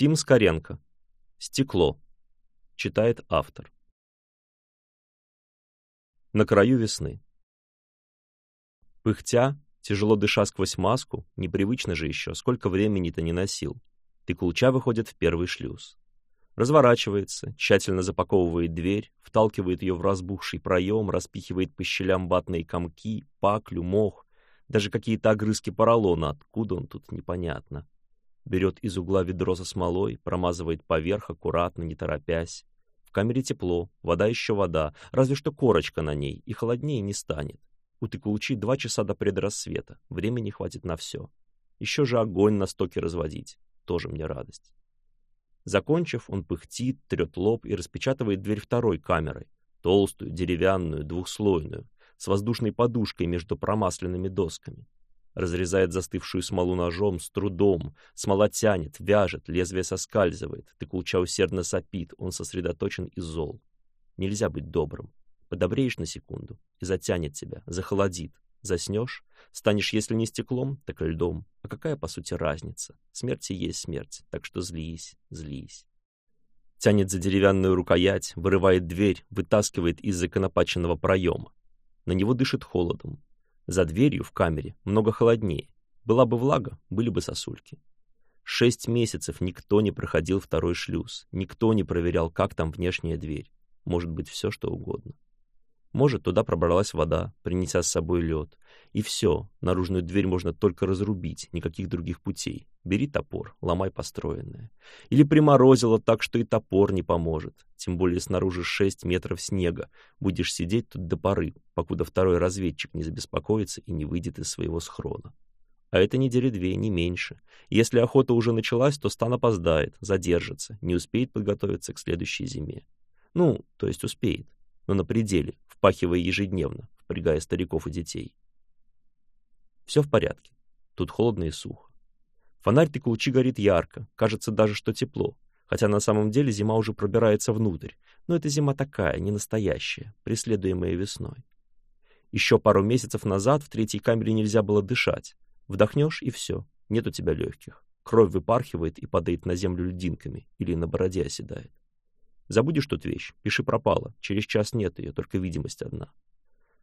Тим Скоренко. «Стекло». Читает автор. На краю весны. Пыхтя, тяжело дыша сквозь маску, непривычно же еще, сколько времени ты не носил, Тыкулча выходит в первый шлюз. Разворачивается, тщательно запаковывает дверь, вталкивает ее в разбухший проем, распихивает по щелям батные комки, паклю, мох, даже какие-то огрызки поролона, откуда он тут непонятно берет из угла ведро со смолой, промазывает поверх аккуратно, не торопясь. В камере тепло, вода еще вода, разве что корочка на ней, и холоднее не станет. У тыкулчи два часа до предрассвета, времени хватит на все. Еще же огонь на стоке разводить, тоже мне радость. Закончив, он пыхтит, трет лоб и распечатывает дверь второй камеры, толстую, деревянную, двухслойную, с воздушной подушкой между промасленными досками разрезает застывшую смолу ножом с трудом. Смола тянет, вяжет, лезвие соскальзывает. ты Тыкулча усердно сопит, он сосредоточен и зол. Нельзя быть добрым. Подобреешь на секунду и затянет тебя, захолодит. Заснешь, станешь, если не стеклом, так и льдом. А какая, по сути, разница? смерти есть смерть, так что злись, злись. Тянет за деревянную рукоять, вырывает дверь, вытаскивает из законопаченного проема. На него дышит холодом, за дверью в камере много холоднее. Была бы влага, были бы сосульки. Шесть месяцев никто не проходил второй шлюз, никто не проверял, как там внешняя дверь. Может быть, все что угодно. Может, туда пробралась вода, принеся с собой лед. И все, наружную дверь можно только разрубить, никаких других путей. Бери топор, ломай построенное. Или приморозило так, что и топор не поможет. Тем более снаружи шесть метров снега. Будешь сидеть тут до поры, покуда второй разведчик не забеспокоится и не выйдет из своего схрона. А это недели две, не меньше. Если охота уже началась, то стан опоздает, задержится, не успеет подготовиться к следующей зиме. Ну, то есть успеет но на пределе, впахивая ежедневно, впрягая стариков и детей. Все в порядке. Тут холодно и сухо. Фонарь Тыкулчи горит ярко, кажется даже, что тепло, хотя на самом деле зима уже пробирается внутрь, но эта зима такая, не настоящая, преследуемая весной. Еще пару месяцев назад в третьей камере нельзя было дышать. Вдохнешь и все, нет у тебя легких. Кровь выпархивает и падает на землю льдинками или на бороде оседает. Забудешь тут вещь, пиши пропала. через час нет ее, только видимость одна.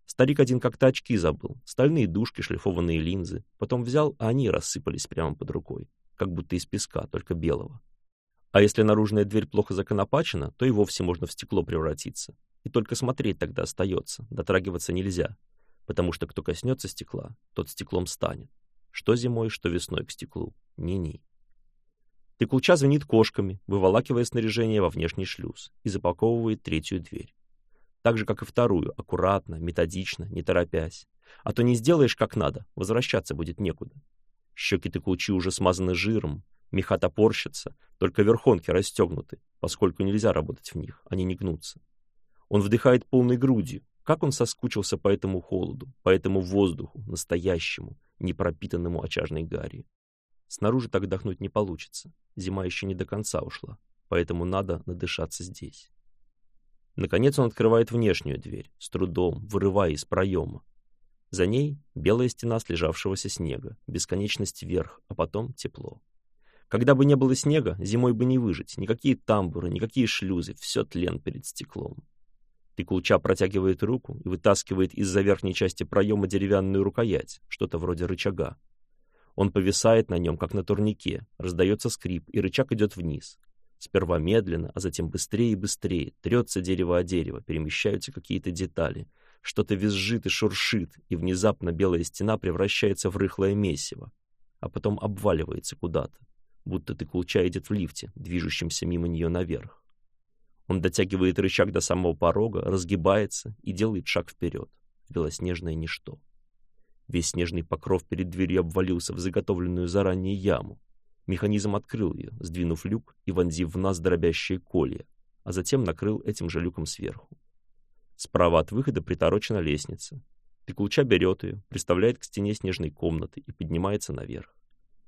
Старик один как-то очки забыл, стальные дужки, шлифованные линзы. Потом взял, а они рассыпались прямо под рукой, как будто из песка, только белого. А если наружная дверь плохо законопачена, то и вовсе можно в стекло превратиться. И только смотреть тогда остается, дотрагиваться нельзя, потому что кто коснется стекла, тот стеклом станет. Что зимой, что весной к стеклу. Ни-ни. Тыкулча звенит кошками, выволакивая снаряжение во внешний шлюз и запаковывает третью дверь. Так же, как и вторую, аккуратно, методично, не торопясь. А то не сделаешь как надо, возвращаться будет некуда. Щеки тыкулчи уже смазаны жиром, меха топорщится, только верхонки расстегнуты, поскольку нельзя работать в них, они не гнутся. Он вдыхает полной грудью, как он соскучился по этому холоду, по этому воздуху, настоящему, непропитанному очажной гарью. Снаружи так дохнуть не получится, зима еще не до конца ушла, поэтому надо надышаться здесь. Наконец он открывает внешнюю дверь, с трудом, вырывая из проема. За ней белая стена слежавшегося снега, бесконечность вверх, а потом тепло. Когда бы не было снега, зимой бы не выжить, никакие тамбуры, никакие шлюзы, все тлен перед стеклом. Тыкулча протягивает руку и вытаскивает из-за верхней части проема деревянную рукоять, что-то вроде рычага, он повисает на нем, как на турнике, раздается скрип, и рычаг идет вниз. Сперва медленно, а затем быстрее и быстрее, трется дерево о дерево, перемещаются какие-то детали. Что-то визжит и шуршит, и внезапно белая стена превращается в рыхлое месиво, а потом обваливается куда-то, будто тыкулча идет в лифте, движущемся мимо нее наверх. Он дотягивает рычаг до самого порога, разгибается и делает шаг вперед, в белоснежное ничто. Весь снежный покров перед дверью обвалился в заготовленную заранее яму. Механизм открыл ее, сдвинув люк и вонзив в нас дробящие колья, а затем накрыл этим же люком сверху. Справа от выхода приторочена лестница. Пеклуча берет ее, приставляет к стене снежной комнаты и поднимается наверх.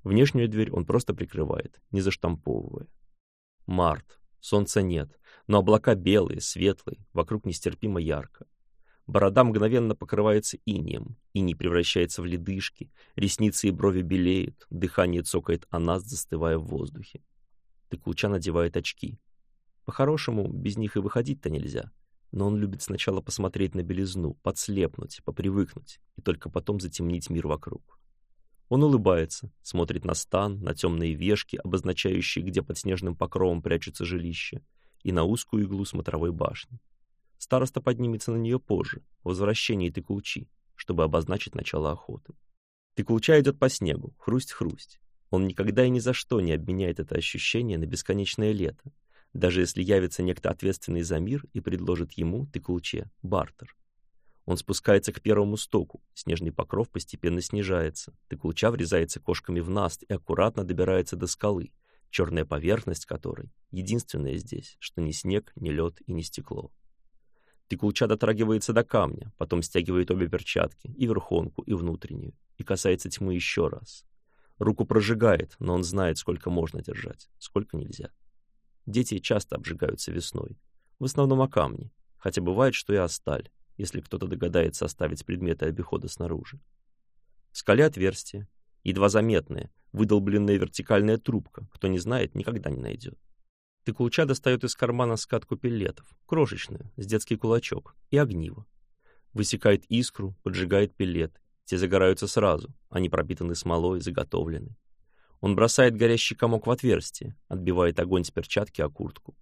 Внешнюю дверь он просто прикрывает, не заштамповывая. Март. Солнца нет, но облака белые, светлые, вокруг нестерпимо ярко. Борода мгновенно покрывается инием, и не превращается в ледышки, ресницы и брови белеют, дыхание цокает о нас, застывая в воздухе. Тыкулча надевает очки. По-хорошему, без них и выходить-то нельзя, но он любит сначала посмотреть на белизну, подслепнуть, попривыкнуть, и только потом затемнить мир вокруг. Он улыбается, смотрит на стан, на темные вешки, обозначающие, где под снежным покровом прячутся жилища, и на узкую иглу смотровой башни. Староста поднимется на нее позже, по возвращении Тыкулчи, чтобы обозначить начало охоты. Тыкулча идет по снегу, хрусть-хрусть. Он никогда и ни за что не обменяет это ощущение на бесконечное лето, даже если явится некто ответственный за мир и предложит ему, Тыкулче, бартер. Он спускается к первому стоку, снежный покров постепенно снижается, Тыкулча врезается кошками в наст и аккуратно добирается до скалы, черная поверхность которой — единственная здесь, что ни снег, ни лед и ни стекло. Ты Тыкулча дотрагивается до камня, потом стягивает обе перчатки, и верхонку, и внутреннюю, и касается тьмы еще раз. Руку прожигает, но он знает, сколько можно держать, сколько нельзя. Дети часто обжигаются весной, в основном о камни, хотя бывает, что и о сталь, если кто-то догадается оставить предметы обихода снаружи. В скале отверстие, едва заметные выдолбленная вертикальная трубка, кто не знает, никогда не найдет и Кулча достает из кармана скатку пеллетов, крошечную, с детский кулачок, и огниво. Высекает искру, поджигает пеллет. Те загораются сразу, они пропитаны смолой, заготовлены. Он бросает горящий комок в отверстие, отбивает огонь с перчатки о куртку.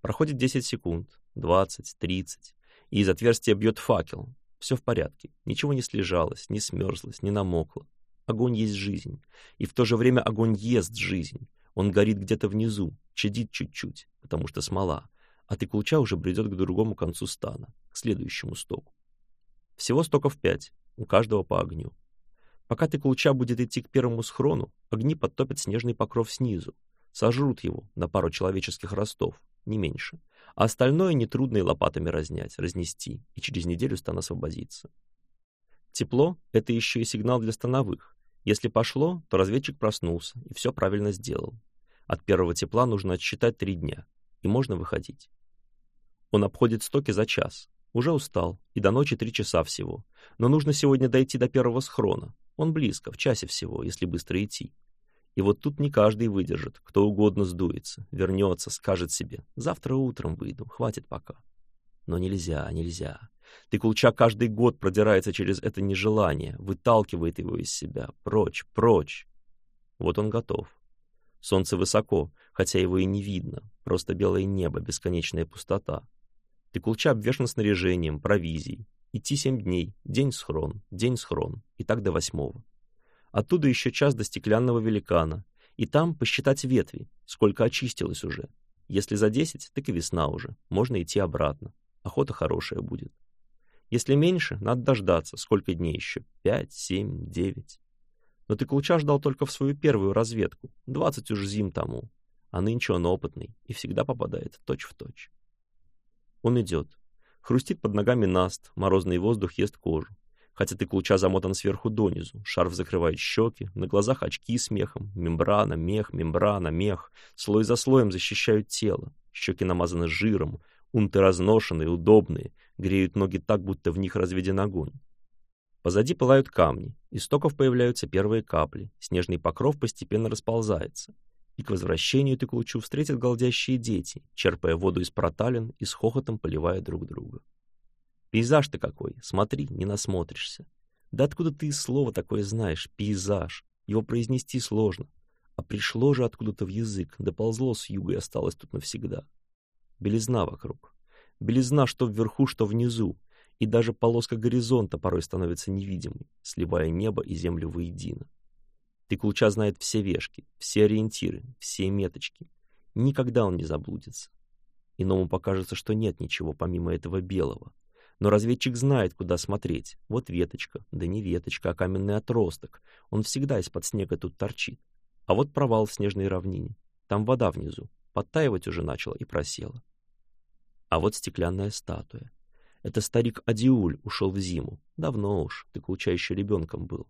Проходит 10 секунд, 20, 30, и из отверстия бьет факел. Все в порядке, ничего не слежалось, не смерзлось, не намокло. Огонь есть жизнь, и в то же время огонь ест жизнь. Он горит где-то внизу, чадит чуть-чуть, потому что смола, а тыкулча уже бредет к другому концу стана, к следующему стоку. Всего стоков пять, у каждого по огню. Пока тыкулча будет идти к первому схрону, огни подтопят снежный покров снизу, сожрут его на пару человеческих ростов, не меньше, а остальное нетрудно и лопатами разнять, разнести, и через неделю стан освободится. Тепло — это еще и сигнал для становых. Если пошло, то разведчик проснулся и все правильно сделал, от первого тепла нужно отсчитать три дня, и можно выходить. Он обходит стоки за час, уже устал, и до ночи три часа всего. Но нужно сегодня дойти до первого схрона. Он близко, в часе всего, если быстро идти. И вот тут не каждый выдержит, кто угодно сдуется, вернется, скажет себе, завтра утром выйду, хватит пока. Но нельзя, нельзя. Тыкулча каждый год продирается через это нежелание, выталкивает его из себя, прочь, прочь. Вот он готов. Солнце высоко, хотя его и не видно, просто белое небо, бесконечная пустота. Ты кулча обвешан снаряжением, провизией. Идти семь дней, день-схрон, день-схрон, и так до восьмого. Оттуда еще час до стеклянного великана, и там посчитать ветви, сколько очистилось уже. Если за десять, так и весна уже, можно идти обратно. Охота хорошая будет. Если меньше, надо дождаться, сколько дней еще, пять, семь, девять. Ну но ты кулчаш дал только в свою первую разведку, двадцать уж зим тому, а нынче он опытный и всегда попадает точь в точь. Он идет. Хрустит под ногами наст, морозный воздух ест кожу. Хотя ты кулча замотан сверху донизу, шарф закрывает щеки, на глазах очки с мехом, мембрана, мех, мембрана, мех, слой за слоем защищают тело, щеки намазаны жиром, унты разношенные, удобные, греют ноги так, будто в них разведен огонь. Позади пылают камни, из стоков появляются первые капли, снежный покров постепенно расползается, и к возвращению ты Тыкулычу встретят голдящие дети, черпая воду из проталин и с хохотом поливая друг друга. Пейзаж-то какой, смотри, не насмотришься. Да откуда ты слово такое знаешь, пейзаж? Его произнести сложно. А пришло же откуда-то в язык, доползло с юга и осталось тут навсегда. Белизна вокруг. Белизна, что вверху, что внизу и даже полоска горизонта порой становится невидимой, сливая небо и землю воедино. Тыкулча знает все вешки, все ориентиры, все меточки. Никогда он не заблудится. Иному покажется, что нет ничего помимо этого белого. Но разведчик знает, куда смотреть. Вот веточка, да не веточка, а каменный отросток. Он всегда из-под снега тут торчит. А вот провал в снежной равнине. Там вода внизу. Подтаивать уже начала и просела. А вот стеклянная статуя. Это старик Адиуль ушел в зиму, давно уж, Ты уча еще ребенком был.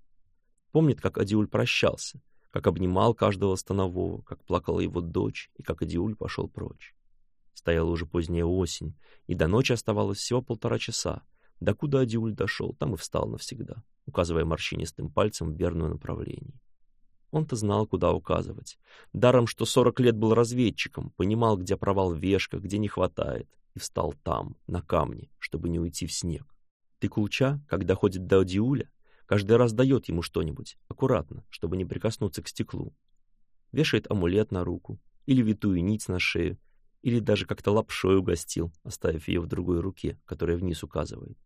Помнит, как Адиуль прощался, как обнимал каждого станового, как плакала его дочь и как Адиуль пошел прочь. Стояла уже поздняя осень, и до ночи оставалось всего полтора часа. Да куда Адиуль дошел, там и встал навсегда, указывая морщинистым пальцем в верное направление. Он-то знал, куда указывать. Даром, что сорок лет был разведчиком, понимал, где провал вешка, где не хватает и встал там, на камне, чтобы не уйти в снег. Тыкулча, когда ходит до Диуля, каждый раз дает ему что-нибудь, аккуратно, чтобы не прикоснуться к стеклу. Вешает амулет на руку, или витую нить на шею, или даже как-то лапшой угостил, оставив ее в другой руке, которая вниз указывает.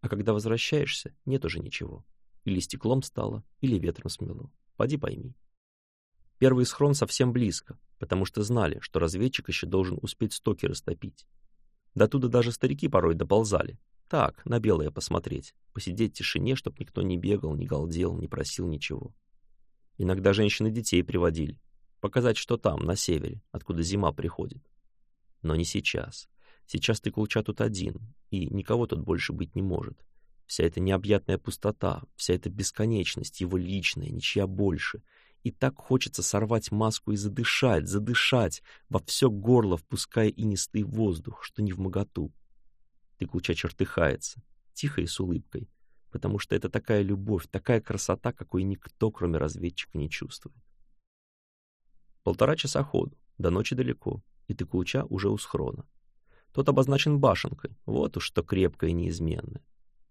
А когда возвращаешься, нет уже ничего. Или стеклом стало, или ветром смело. Поди пойми. Первый схрон совсем близко, потому что знали, что разведчик еще должен успеть стоки растопить. Оттуда даже старики порой доползали. Так, на белое посмотреть, посидеть в тишине, чтоб никто не бегал, не галдел, не просил ничего. Иногда женщины детей приводили. Показать, что там, на севере, откуда зима приходит. Но не сейчас. Сейчас ты Кулча тут один, и никого тут больше быть не может. Вся эта необъятная пустота, вся эта бесконечность, его личная, ничья больше — и так хочется сорвать маску и задышать, задышать во все горло, впуская инистый воздух, что не в моготу. Тыкуча чертыхается, тихо и с улыбкой, потому что это такая любовь, такая красота, какой никто, кроме разведчика, не чувствует. Полтора часа ходу, до ночи далеко, и Тыкуча уже у схрона. Тот обозначен башенкой, вот уж что крепкое и неизменное.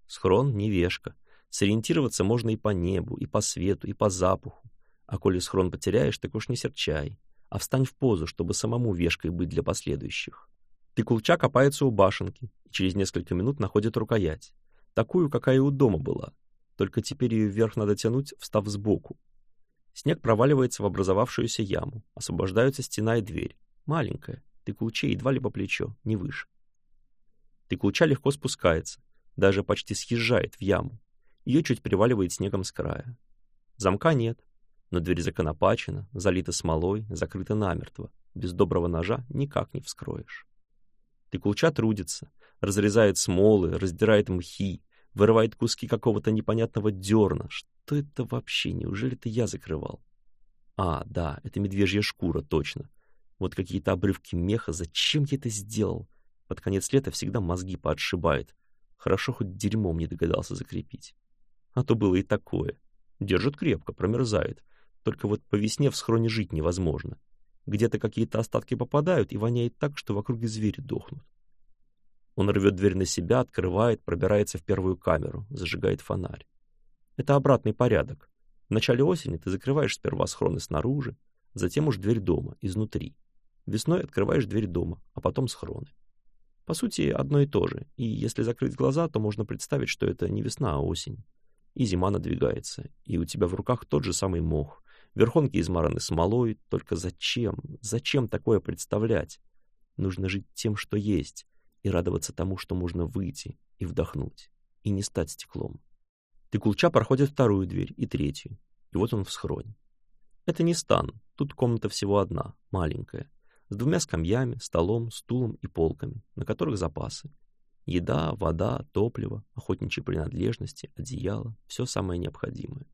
Схрон — невешка. Сориентироваться можно и по небу, и по свету, и по запаху, а коли схрон потеряешь, так уж не серчай, а встань в позу, чтобы самому вешкой быть для последующих. Тыкулча копается у башенки и через несколько минут находит рукоять, такую, какая у дома была, только теперь ее вверх надо тянуть, встав сбоку. Снег проваливается в образовавшуюся яму, освобождаются стена и дверь, маленькая, тыкулча едва ли по плечо, не выше. Тыкулча легко спускается, даже почти съезжает в яму, ее чуть приваливает снегом с края. Замка нет, но дверь законопачена, залита смолой, закрыта намертво. Без доброго ножа никак не вскроешь. Тыкулча трудится, разрезает смолы, раздирает мхи, вырывает куски какого-то непонятного дерна. Что это вообще? Неужели это я закрывал? А, да, это медвежья шкура, точно. Вот какие-то обрывки меха. Зачем я это сделал? Под конец лета всегда мозги поотшибает. Хорошо хоть дерьмом не догадался закрепить. А то было и такое. Держит крепко, промерзает. Только вот по весне в схроне жить невозможно. Где-то какие-то остатки попадают и воняет так, что в округе звери дохнут. Он рвет дверь на себя, открывает, пробирается в первую камеру, зажигает фонарь. Это обратный порядок. В начале осени ты закрываешь сперва схроны снаружи, затем уж дверь дома, изнутри. Весной открываешь дверь дома, а потом схроны. По сути, одно и то же, и если закрыть глаза, то можно представить, что это не весна, а осень. И зима надвигается, и у тебя в руках тот же самый мох, Верхонки измараны смолой, только зачем, зачем такое представлять? Нужно жить тем, что есть, и радоваться тому, что можно выйти и вдохнуть, и не стать стеклом. Тыкулча проходит вторую дверь и третью, и вот он в схроне. Это не стан, тут комната всего одна, маленькая, с двумя скамьями, столом, стулом и полками, на которых запасы. Еда, вода, топливо, охотничьи принадлежности, одеяло, все самое необходимое.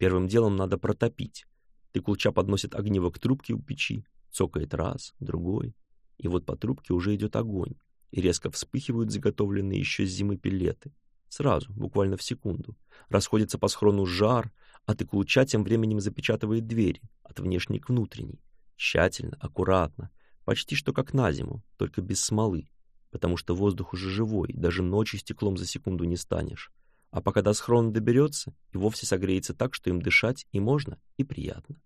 Первым делом надо протопить. Тыкулча подносит огниво к трубке у печи, цокает раз, другой. И вот по трубке уже идет огонь, и резко вспыхивают заготовленные еще с зимы пилеты. Сразу, буквально в секунду. Расходится по схрону жар, а Тыкулча тем временем запечатывает двери, от внешней к внутренней. Тщательно, аккуратно, почти что как на зиму, только без смолы, потому что воздух уже живой, даже ночью стеклом за секунду не станешь. А пока до схрона доберется, и вовсе согреется так, что им дышать и можно, и приятно.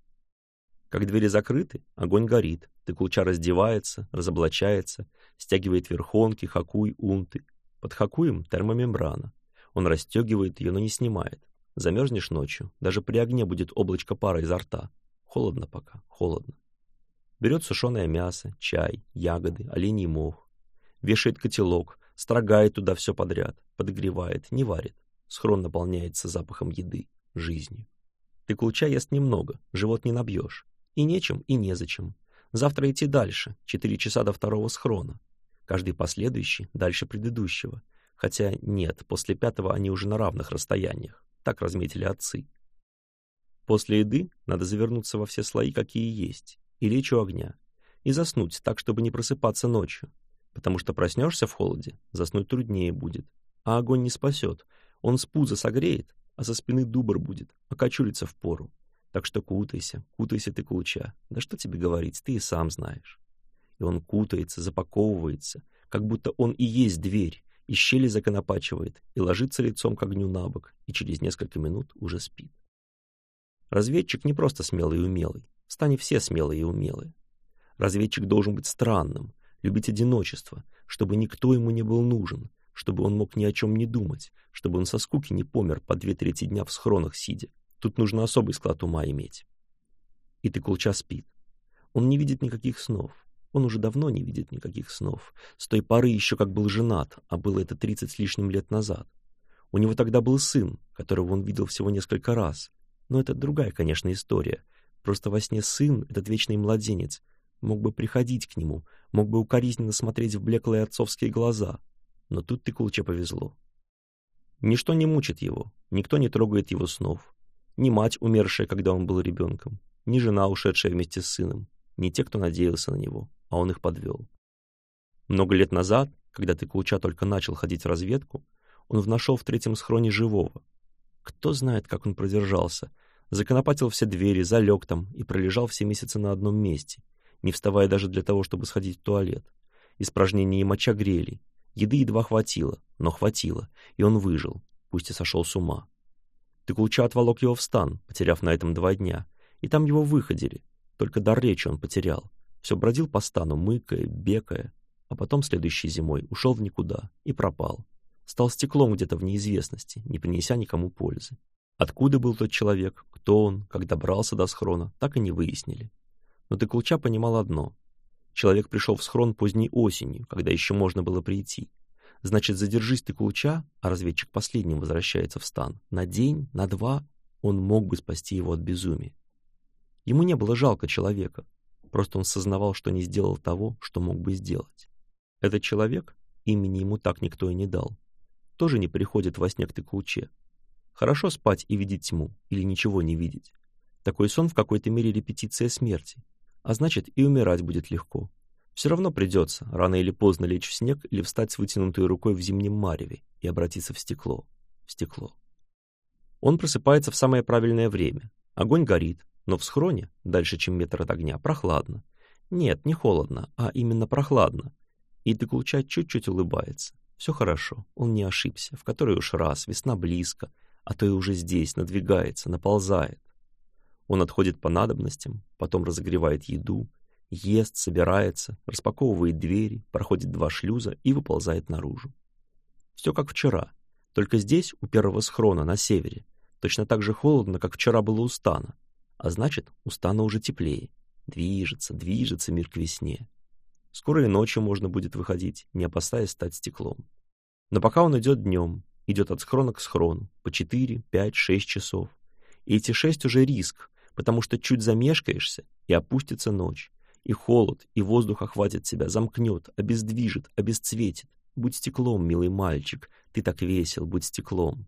Как двери закрыты, огонь горит, тыкулча раздевается, разоблачается, стягивает верхонки, хакуй, унты. Под хакуем термомембрана. Он расстегивает ее, но не снимает. Замерзнешь ночью, даже при огне будет облачко пара изо рта. Холодно пока, холодно. Берет сушеное мясо, чай, ягоды, оленей мох. Вешает котелок, строгает туда все подряд, подогревает, не варит. Схрон наполняется запахом еды, жизни. Ты кулча ест немного, живот не набьешь. И нечем, и незачем. Завтра идти дальше, четыре часа до второго схрона. Каждый последующий дальше предыдущего. Хотя нет, после пятого они уже на равных расстояниях. Так разметили отцы. После еды надо завернуться во все слои, какие есть, и лечь у огня. И заснуть так, чтобы не просыпаться ночью. Потому что проснешься в холоде, заснуть труднее будет. А огонь не спасет — он спуза согреет, а со спины дубр будет, а окочурится в пору. Так что кутайся, кутайся ты, кулча. Да что тебе говорить, ты и сам знаешь. И он кутается, запаковывается, как будто он и есть дверь, и щели законопачивает, и ложится лицом к огню на бок, и через несколько минут уже спит. Разведчик не просто смелый и умелый, в стане все смелые и умелые. Разведчик должен быть странным, любить одиночество, чтобы никто ему не был нужен, чтобы он мог ни о чем не думать, чтобы он со скуки не помер по две трети дня в схронах сидя. Тут нужно особый склад ума иметь. И ты Тыкулча спит. Он не видит никаких снов. Он уже давно не видит никаких снов. С той поры еще как был женат, а было это тридцать с лишним лет назад. У него тогда был сын, которого он видел всего несколько раз. Но это другая, конечно, история. Просто во сне сын, этот вечный младенец, мог бы приходить к нему, мог бы укоризненно смотреть в блеклые отцовские глаза — но тут Тыкулыче повезло. Ничто не мучит его, никто не трогает его снов. Ни мать, умершая, когда он был ребенком, ни жена, ушедшая вместе с сыном, ни те, кто надеялся на него, а он их подвел. Много лет назад, когда Тыкулча только начал ходить в разведку, он внашел в третьем схроне живого. Кто знает, как он продержался, законопатил все двери, залег там и пролежал все месяцы на одном месте, не вставая даже для того, чтобы сходить в туалет. Испражнения и моча грели, Еды едва хватило, но хватило, и он выжил, пусть и сошел с ума. Тыкулча отволок его в стан, потеряв на этом два дня, и там его выходили, только дар речи он потерял. Все бродил по стану, мыкая, бекая, а потом следующей зимой ушел в никуда и пропал. Стал стеклом где-то в неизвестности, не принеся никому пользы. Откуда был тот человек, кто он, как добрался до схрона, так и не выяснили. Но Тыкулча понимал одно Человек пришел в схрон поздней осенью, когда еще можно было прийти. Значит, задержись ты Кулча, а разведчик последним возвращается в стан. На день, на два он мог бы спасти его от безумия. Ему не было жалко человека, просто он сознавал, что не сделал того, что мог бы сделать. Этот человек, имени ему так никто и не дал, тоже не приходит во сне к Тыкулче. Хорошо спать и видеть тьму, или ничего не видеть. Такой сон в какой-то мере репетиция смерти, а значит, и умирать будет легко. Все равно придется рано или поздно лечь в снег или встать с вытянутой рукой в зимнем мареве и обратиться в стекло. В стекло. Он просыпается в самое правильное время. Огонь горит, но в схроне, дальше, чем метр от огня, прохладно. Нет, не холодно, а именно прохладно. И Декулча чуть-чуть улыбается. Все хорошо, он не ошибся, в который уж раз, весна близко, а то и уже здесь, надвигается, наползает. Он отходит по надобностям, потом разогревает еду, ест, собирается, распаковывает двери, проходит два шлюза и выползает наружу. Все как вчера, только здесь, у первого схрона, на севере, точно так же холодно, как вчера было у Стана, а значит, у Стана уже теплее. Движется, движется мир к весне. Скоро и ночью можно будет выходить, не опасаясь стать стеклом. Но пока он идет днем, идет от схрона к схрону, по 4, 5, 6 часов. И эти шесть уже риск, потому что чуть замешкаешься и опустится ночь, и холод, и воздух охватит тебя, замкнет, обездвижит, обесцветит. Будь стеклом, милый мальчик, ты так весел, будь стеклом.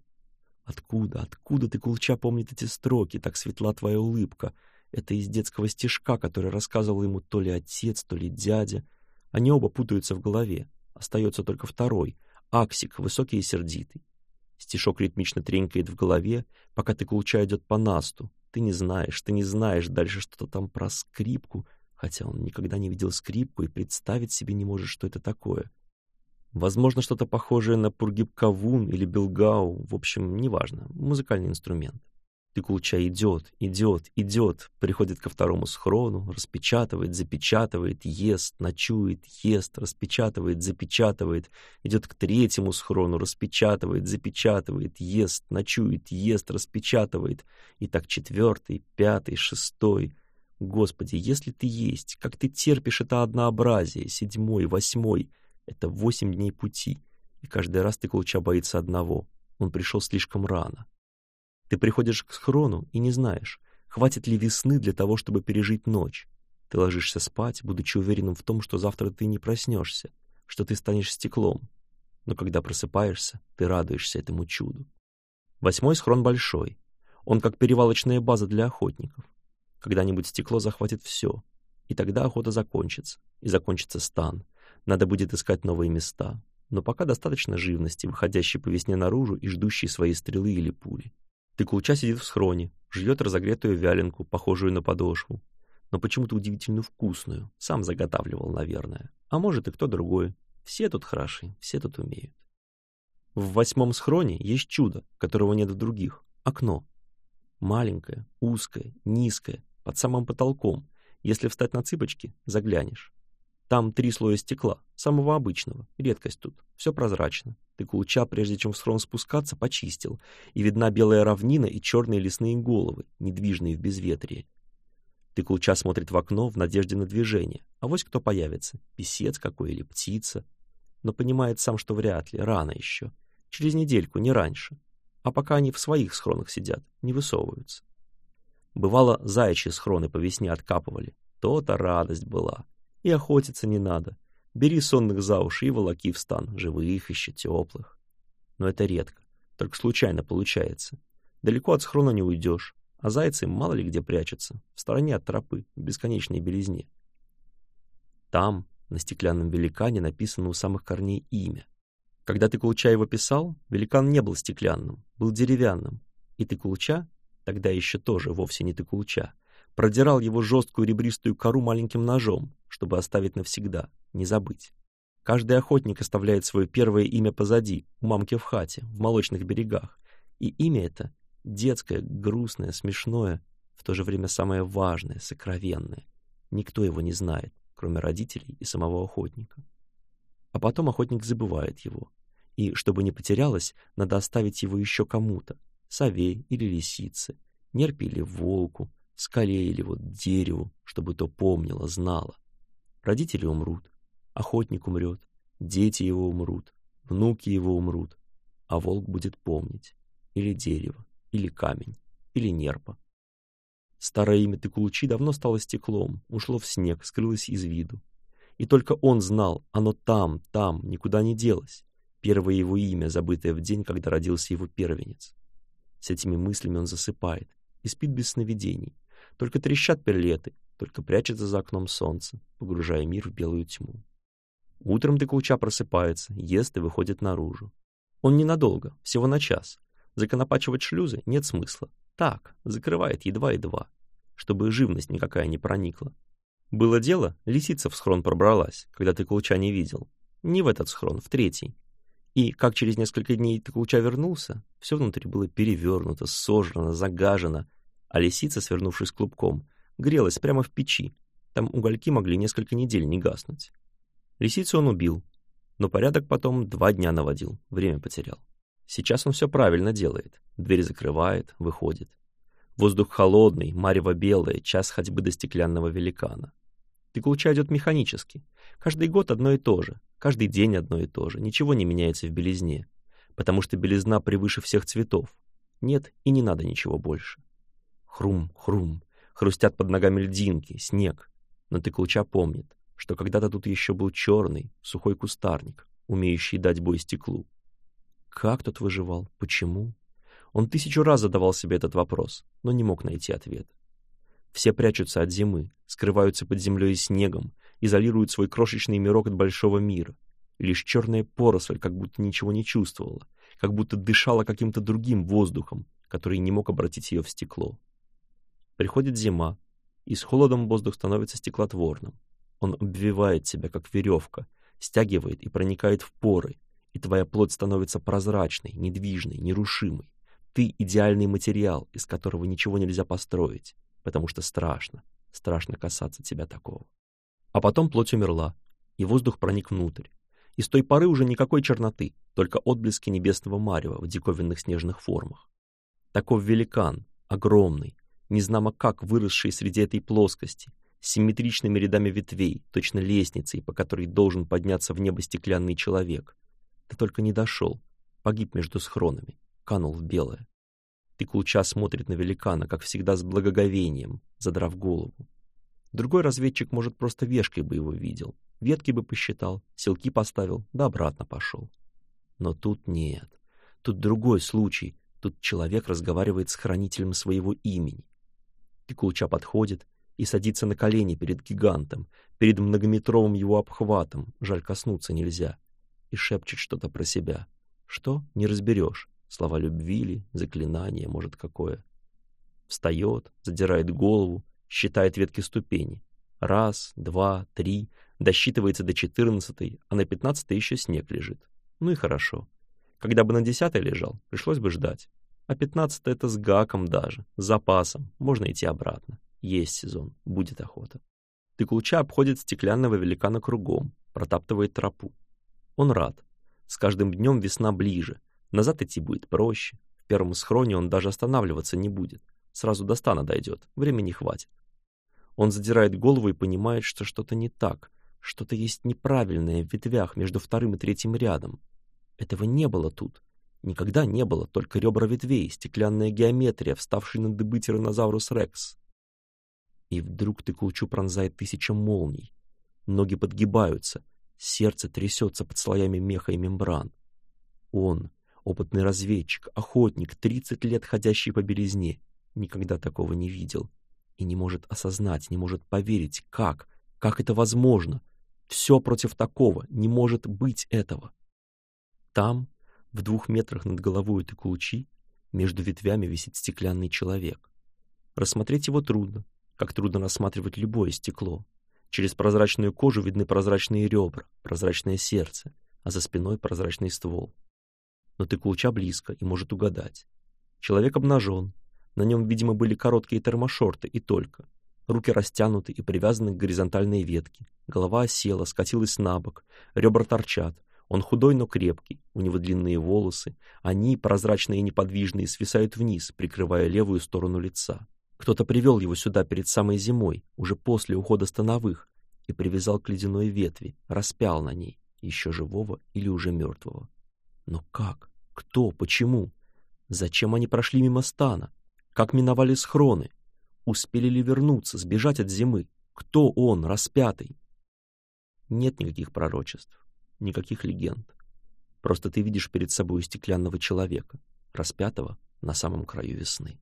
Откуда, откуда ты, Кулча, помнит эти строки, так светла твоя улыбка? Это из детского стишка, который рассказывал ему то ли отец, то ли дядя. Они оба путаются в голове. Остается только второй. Аксик, высокий и сердитый. Стишок ритмично тренькает в голове, пока ты Кулча идет по насту, ты не знаешь, ты не знаешь дальше, что то там про скрипку, хотя он никогда не видел скрипку и представить себе не может, что это такое. Возможно, что-то похожее на пургибкавун или белгау, в общем, неважно, музыкальный инструмент тыкуча идет, идет, идет, приходит ко второму схрону, распечатывает, запечатывает, ест, ночует, ест, распечатывает, запечатывает, идет к третьему схрону, распечатывает, запечатывает, ест, ночует, ест, распечатывает, и так четвертый, пятый, шестой. Господи, если ты есть, как ты терпишь это однообразие, седьмой, восьмой, это восемь дней пути, и каждый раз ты тыкуча боится одного, он пришел слишком рано. Ты приходишь к схрону и не знаешь, хватит ли весны для того, чтобы пережить ночь. Ты ложишься спать, будучи уверенным в том, что завтра ты не проснешься, что ты станешь стеклом. Но когда просыпаешься, ты радуешься этому чуду. Восьмой схрон большой. Он как перевалочная база для охотников. Когда-нибудь стекло захватит все, и тогда охота закончится, и закончится стан. Надо будет искать новые места. Но пока достаточно живности, выходящей по весне наружу и ждущей свои стрелы или пули. Доколча сидит в схроне, жует разогретую вяленку, похожую на подошву, но почему-то удивительно вкусную, сам заготавливал, наверное. А может и кто другой. Все тут хороши, все тут умеют. В восьмом схроне есть чудо, которого нет в других — окно. Маленькое, узкое, низкое, под самым потолком. Если встать на цыпочки, заглянешь. Там три слоя стекла, самого обычного, редкость тут, все прозрачно. Ты кулча, прежде чем в схрон спускаться, почистил, и видна белая равнина и черные лесные головы, недвижные в безветрии. Ты кулча смотрит в окно в надежде на движение, а вось кто появится, писец какой или птица, но понимает сам, что вряд ли, рано еще, через недельку, не раньше. А пока они в своих схронах сидят, не высовываются. Бывало, заячьи схроны по весне откапывали, то-то радость была — и охотиться не надо. Бери сонных за уши и волоки в стан, живых, ищите теплых. Но это редко, только случайно получается. Далеко от схрона не уйдешь, а зайцы мало ли где прячутся, в стороне от тропы, в бесконечной белизне. Там, на стеклянном великане, написано у самых корней имя. Когда Тыкулча его писал, великан не был стеклянным, был деревянным, и Тыкулча, тогда еще тоже вовсе не Тыкулча, продирал его жесткую ребристую кору маленьким ножом, чтобы оставить навсегда, не забыть. Каждый охотник оставляет свое первое имя позади, у мамки в хате, в молочных берегах. И имя это детское, грустное, смешное, в то же время самое важное, сокровенное. Никто его не знает, кроме родителей и самого охотника. А потом охотник забывает его. И, чтобы не потерялось, надо оставить его еще кому-то, сове или лисице, нерпи или волку, скале или вот дереву, чтобы то помнило, знало. Родители умрут, охотник умрет, дети его умрут, внуки его умрут, а волк будет помнить. Или дерево, или камень, или нерпа. Старое имя Текулучи давно стало стеклом, ушло в снег, скрылось из виду. И только он знал, оно там, там, никуда не делось. Первое его имя, забытое в день, когда родился его первенец. С этими мыслями он засыпает и спит без сновидений. Только трещат перлеты, только прячется за окном солнце, погружая мир в белую тьму. Утром Докуча просыпается, ест и выходит наружу. Он ненадолго, всего на час. Законопачивать шлюзы нет смысла. Так, закрывает едва-едва, чтобы живность никакая не проникла. Было дело, лисица в схрон пробралась, когда ты не видел. Не в этот схрон, в третий. И как через несколько дней ты вернулся, все внутри было перевернуто, сожрано, загажено, а лисица, свернувшись клубком, грелась прямо в печи. Там угольки могли несколько недель не гаснуть. Лисицу он убил, но порядок потом два дня наводил, время потерял. Сейчас он все правильно делает. Дверь закрывает, выходит. Воздух холодный, марево белое, час ходьбы до стеклянного великана. Тыкулча идет механически. Каждый год одно и то же, каждый день одно и то же. Ничего не меняется в белизне, потому что белизна превыше всех цветов. Нет и не надо ничего больше. Хрум, хрум, хрустят под ногами льдинки, снег. Но Тыкулча помнит, что когда-то тут еще был черный, сухой кустарник, умеющий дать бой стеклу. Как тот выживал? Почему? Он тысячу раз задавал себе этот вопрос, но не мог найти ответ. Все прячутся от зимы, скрываются под землей и снегом, изолируют свой крошечный мирок от большого мира. Лишь черная поросль как будто ничего не чувствовала, как будто дышала каким-то другим воздухом, который не мог обратить ее в стекло. Приходит зима, и с холодом воздух становится стеклотворным. Он обвивает себя, как веревка, стягивает и проникает в поры, и твоя плоть становится прозрачной, недвижной, нерушимой. Ты — идеальный материал, из которого ничего нельзя построить, потому что страшно, страшно касаться тебя такого. А потом плоть умерла, и воздух проник внутрь. И с той поры уже никакой черноты, только отблески небесного марева в диковинных снежных формах. Таков великан, огромный, Незнамо как выросшие среди этой плоскости, симметричными рядами ветвей, точно лестницей, по которой должен подняться в небо стеклянный человек. Ты только не дошел, погиб между схронами, канул в белое. Тыкулча смотрит на великана, как всегда, с благоговением, задрав голову. Другой разведчик, может, просто вешкой бы его видел, ветки бы посчитал, селки поставил, да обратно пошел. Но тут нет. Тут другой случай. Тут человек разговаривает с хранителем своего имени. Пикулча подходит и садится на колени перед гигантом, перед многометровым его обхватом, жаль, коснуться нельзя, и шепчет что-то про себя. Что? Не разберешь. Слова любви ли, заклинание, может, какое. Встает, задирает голову, считает ветки ступени. Раз, два, три, досчитывается до четырнадцатой, а на пятнадцатой еще снег лежит. Ну и хорошо. Когда бы на десятой лежал, пришлось бы ждать а пятнадцатое — это с гаком даже, с запасом, можно идти обратно. Есть сезон, будет охота. Тыкулча обходит стеклянного великана кругом, протаптывает тропу. Он рад. С каждым днем весна ближе, назад идти будет проще. В первом схроне он даже останавливаться не будет. Сразу до стана дойдет, времени хватит. Он задирает голову и понимает, что что-то не так, что-то есть неправильное в ветвях между вторым и третьим рядом. Этого не было тут никогда не было только ребра ветвей, стеклянная геометрия, вставший на дыбы тиранозаврус Рекс. И вдруг Тыкулчу пронзает тысяча молний. Ноги подгибаются, сердце трясется под слоями меха и мембран. Он, опытный разведчик, охотник, 30 лет ходящий по белизне, никогда такого не видел и не может осознать, не может поверить, как, как это возможно. Все против такого, не может быть этого. Там, в двух метрах над головой этой кулчи между ветвями висит стеклянный человек. Рассмотреть его трудно, как трудно рассматривать любое стекло. Через прозрачную кожу видны прозрачные ребра, прозрачное сердце, а за спиной прозрачный ствол. Но ты кулча близко и может угадать. Человек обнажен, на нем, видимо, были короткие термошорты и только. Руки растянуты и привязаны к горизонтальной ветке. Голова осела, скатилась на бок, ребра торчат. Он худой, но крепкий, у него длинные волосы, они, прозрачные и неподвижные, свисают вниз, прикрывая левую сторону лица. Кто-то привел его сюда перед самой зимой, уже после ухода становых, и привязал к ледяной ветви, распял на ней, еще живого или уже мертвого. Но как? Кто? Почему? Зачем они прошли мимо стана? Как миновали схроны? Успели ли вернуться, сбежать от зимы? Кто он, распятый? Нет никаких пророчеств никаких легенд. Просто ты видишь перед собой стеклянного человека, распятого на самом краю весны.